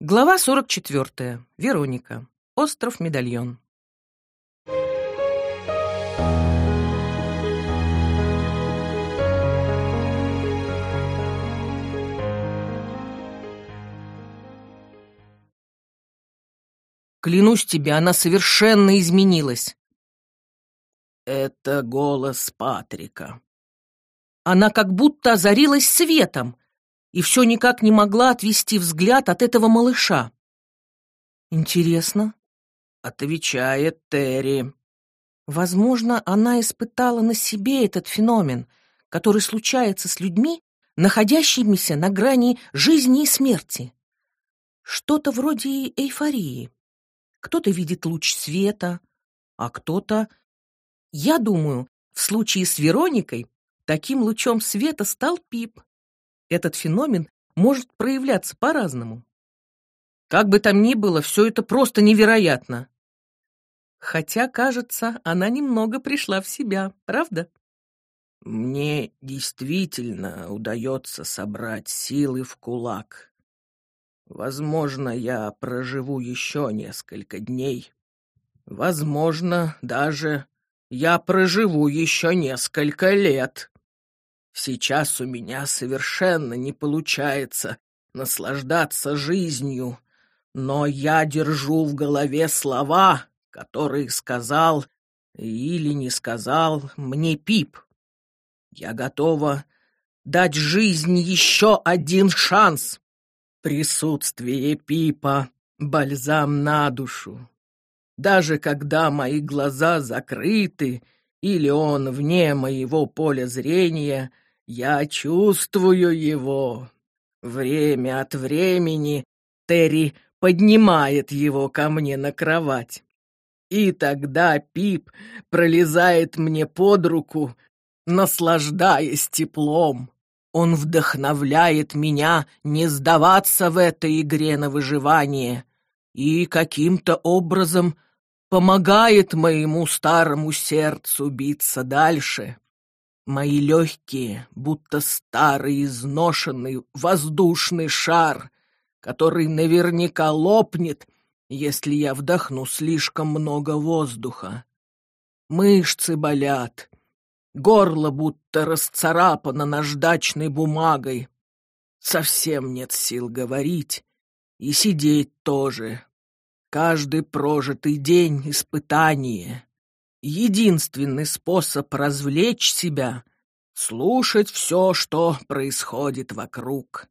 Глава 44. Вероника. Остров Медальон. Клянусь тебе, она совершенно изменилась. Это голос Патрика. Она как будто озарилась светом и все никак не могла отвести взгляд от этого малыша. Интересно, отвечает Терри. Возможно, она испытала на себе этот феномен, который случается с людьми, находящимися на грани жизни и смерти. Что-то вроде эйфории. Кто-то видит луч света, а кто-то... Я думаю, в случае с Вероникой таким лучом света стал Пип. Этот феномен может проявляться по-разному. Как бы там ни было, все это просто невероятно. Хотя, кажется, она немного пришла в себя, правда? Мне действительно удается собрать силы в кулак. Возможно, я проживу еще несколько дней. Возможно, даже я проживу еще несколько лет. Сейчас у меня совершенно не получается наслаждаться жизнью, но я держу в голове слова, которые сказал или не сказал мне Пип. Я готова дать жизни еще один шанс. Присутствие Пипа — бальзам на душу. Даже когда мои глаза закрыты или он вне моего поля зрения — я чувствую его. Время от времени Терри поднимает его ко мне на кровать. И тогда Пип пролезает мне под руку, наслаждаясь теплом. Он вдохновляет меня не сдаваться в этой игре на выживание и каким-то образом помогает моему старому сердцу биться дальше. Мои легкие, будто старый изношенный воздушный шар, который наверняка лопнет, если я вдохну слишком много воздуха. Мышцы болят, горло будто расцарапано наждачной бумагой. Совсем нет сил говорить, и сидеть тоже. Каждый прожитый день — испытание. Единственный способ развлечь себя — слушать все, что происходит вокруг.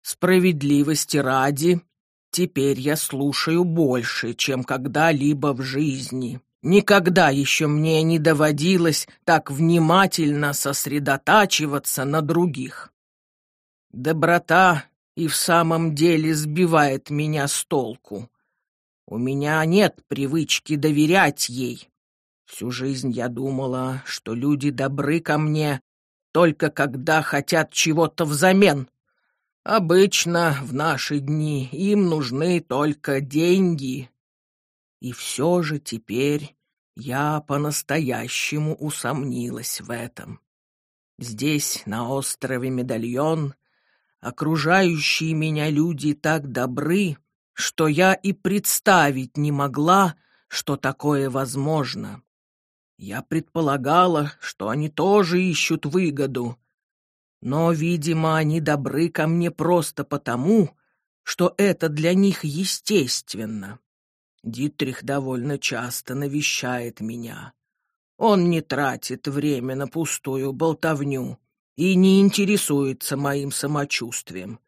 Справедливости ради, теперь я слушаю больше, чем когда-либо в жизни. Никогда еще мне не доводилось так внимательно сосредотачиваться на других. Доброта и в самом деле сбивает меня с толку. У меня нет привычки доверять ей. Всю жизнь я думала, что люди добры ко мне только когда хотят чего-то взамен. Обычно в наши дни им нужны только деньги. И все же теперь я по-настоящему усомнилась в этом. Здесь, на острове Медальон, окружающие меня люди так добры, что я и представить не могла, что такое возможно. Я предполагала, что они тоже ищут выгоду. Но, видимо, они добры ко мне просто потому, что это для них естественно. Дитрих довольно часто навещает меня. Он не тратит время на пустую болтовню и не интересуется моим самочувствием.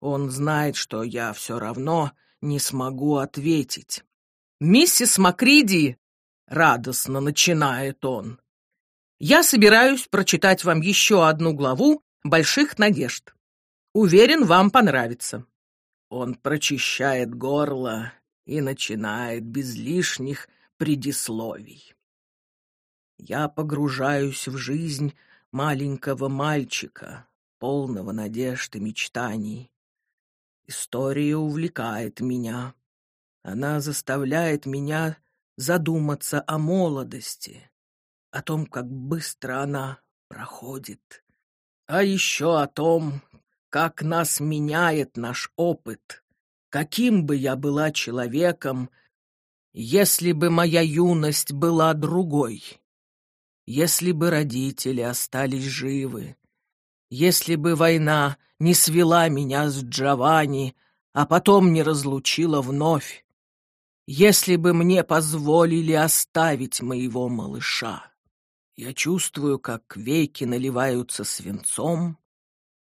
Он знает, что я все равно не смогу ответить. «Миссис Макриди радостно начинает он. Я собираюсь прочитать вам еще одну главу «Больших надежд». Уверен, вам понравится. Он прочищает горло и начинает без лишних предисловий. Я погружаюсь в жизнь маленького мальчика, полного надежд и мечтаний. История увлекает меня. Она заставляет меня задуматься о молодости, о том, как быстро она проходит, а еще о том, как нас меняет наш опыт каким бы я была человеком, если бы моя юность была другой, если бы родители остались живы, если бы война не свела меня с Джованни, а потом не разлучила вновь, если бы мне позволили оставить моего малыша. Я чувствую, как веки наливаются свинцом,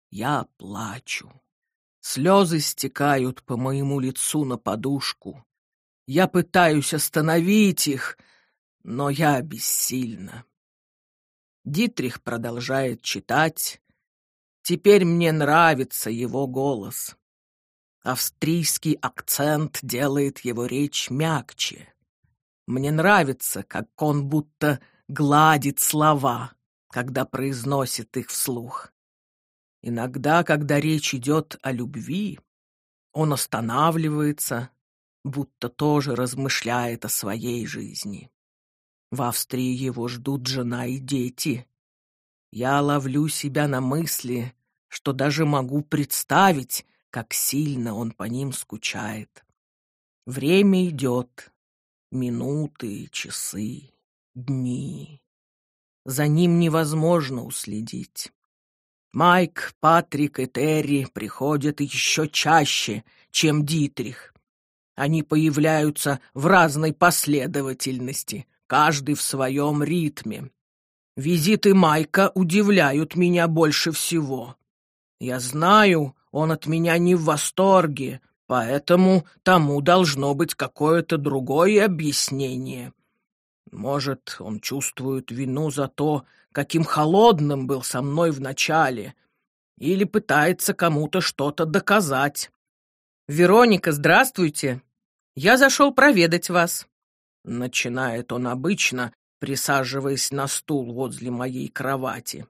я плачу. Слезы стекают по моему лицу на подушку. Я пытаюсь остановить их, но я бессильна. Дитрих продолжает читать. Теперь мне нравится его голос. Австрийский акцент делает его речь мягче. Мне нравится, как он будто гладит слова, когда произносит их вслух. Иногда, когда речь идет о любви, он останавливается, будто тоже размышляет о своей жизни. В Австрии его ждут жена и дети. Я ловлю себя на мысли, что даже могу представить, как сильно он по ним скучает. Время идет, минуты, часы, дни. За ним невозможно уследить. Майк, Патрик и Терри приходят еще чаще, чем Дитрих. Они появляются в разной последовательности, каждый в своем ритме. Визиты Майка удивляют меня больше всего. Я знаю, он от меня не в восторге, поэтому тому должно быть какое-то другое объяснение. Может, он чувствует вину за то, каким холодным был со мной вначале, или пытается кому-то что-то доказать. «Вероника, здравствуйте! Я зашел проведать вас!» Начинает он обычно, присаживаясь на стул возле моей кровати.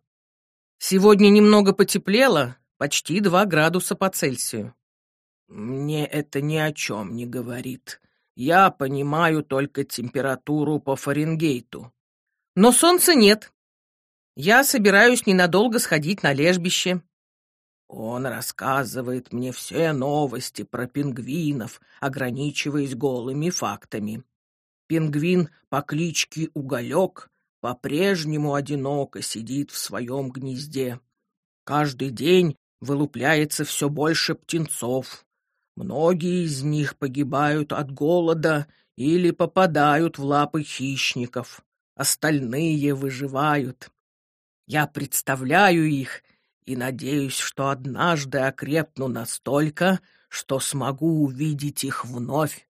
«Сегодня немного потеплело, почти два градуса по Цельсию». «Мне это ни о чем не говорит. Я понимаю только температуру по Фаренгейту». «Но солнца нет. Я собираюсь ненадолго сходить на лежбище. Он рассказывает мне все новости про пингвинов, ограничиваясь голыми фактами. Пингвин по кличке Уголек по-прежнему одиноко сидит в своем гнезде. Каждый день вылупляется все больше птенцов. Многие из них погибают от голода или попадают в лапы хищников. Остальные выживают. Я представляю их и надеюсь, что однажды окрепну настолько, что смогу увидеть их вновь.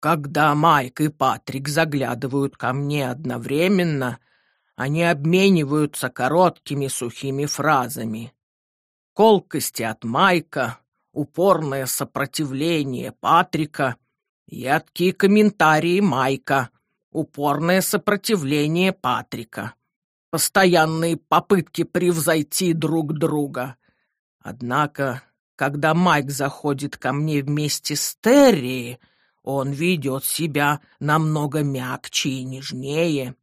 Когда Майк и Патрик заглядывают ко мне одновременно, они обмениваются короткими сухими фразами. Колкости от Майка, упорное сопротивление Патрика, едкие комментарии Майка, упорное сопротивление Патрика постоянные попытки превзойти друг друга. Однако, когда Майк заходит ко мне вместе с Терри, он ведет себя намного мягче и нежнее.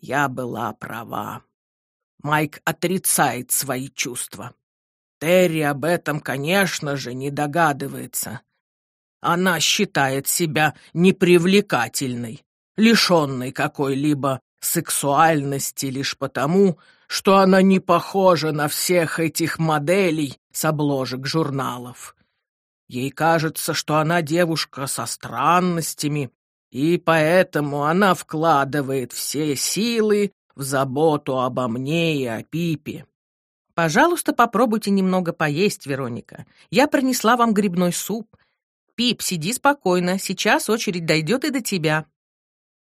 Я была права. Майк отрицает свои чувства. Терри об этом, конечно же, не догадывается. Она считает себя непривлекательной, лишенной какой-либо сексуальности лишь потому, что она не похожа на всех этих моделей с обложек журналов. Ей кажется, что она девушка со странностями, и поэтому она вкладывает все силы в заботу обо мне и о Пипе. Пожалуйста, попробуйте немного поесть, Вероника. Я принесла вам грибной суп. Пип, сиди спокойно, сейчас очередь дойдет и до тебя.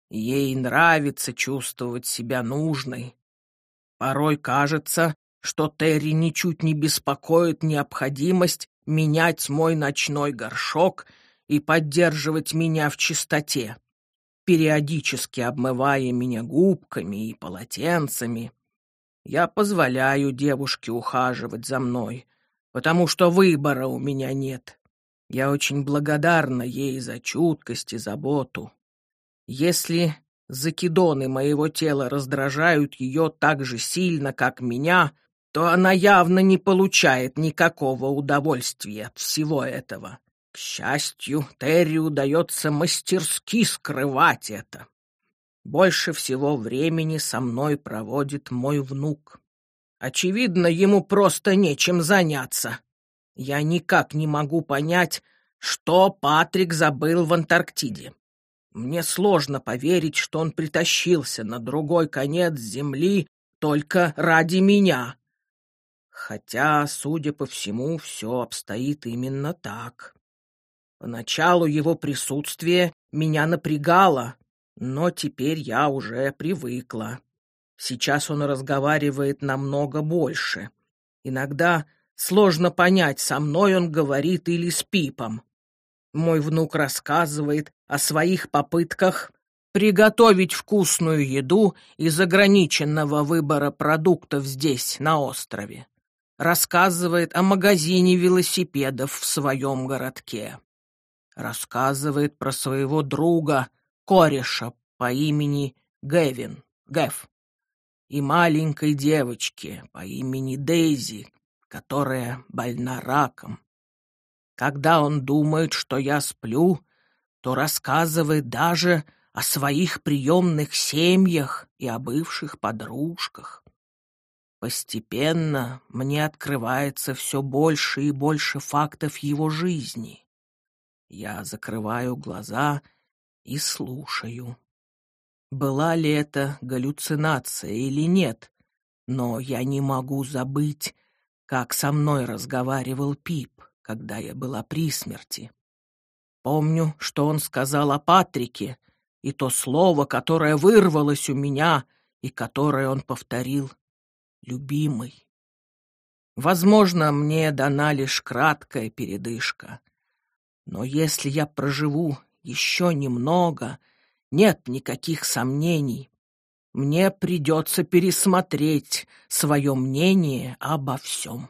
Ей нравится чувствовать себя нужной. Порой кажется, что Терри ничуть не беспокоит необходимость менять мой ночной горшок и поддерживать меня в чистоте, периодически обмывая меня губками и полотенцами. Я позволяю девушке ухаживать за мной, потому что выбора у меня нет. Я очень благодарна ей за чуткость и заботу. Если закидоны моего тела раздражают ее так же сильно, как меня, то она явно не получает никакого удовольствия от всего этого. К счастью, Терри удается мастерски скрывать это. Больше всего времени со мной проводит мой внук. Очевидно, ему просто нечем заняться. Я никак не могу понять, что Патрик забыл в Антарктиде. Мне сложно поверить, что он притащился на другой конец земли только ради меня. Хотя, судя по всему, все обстоит именно так. Поначалу его присутствие меня напрягало, но теперь я уже привыкла. Сейчас он разговаривает намного больше. Иногда сложно понять, со мной он говорит или с Пипом. Мой внук рассказывает о своих попытках приготовить вкусную еду из ограниченного выбора продуктов здесь, на острове. Рассказывает о магазине велосипедов в своем городке рассказывает про своего друга, кореша по имени Гэвин, Гэв, и маленькой девочке по имени Дейзи, которая больна раком. Когда он думает, что я сплю, то рассказывает даже о своих приемных семьях и о бывших подружках. Постепенно мне открывается все больше и больше фактов его жизни. Я закрываю глаза и слушаю. Была ли это галлюцинация или нет, но я не могу забыть, как со мной разговаривал Пип, когда я была при смерти. Помню, что он сказал о Патрике, и то слово, которое вырвалось у меня и которое он повторил «любимый». Возможно, мне дана лишь краткая передышка, но если я проживу еще немного, нет никаких сомнений. Мне придется пересмотреть свое мнение обо всем.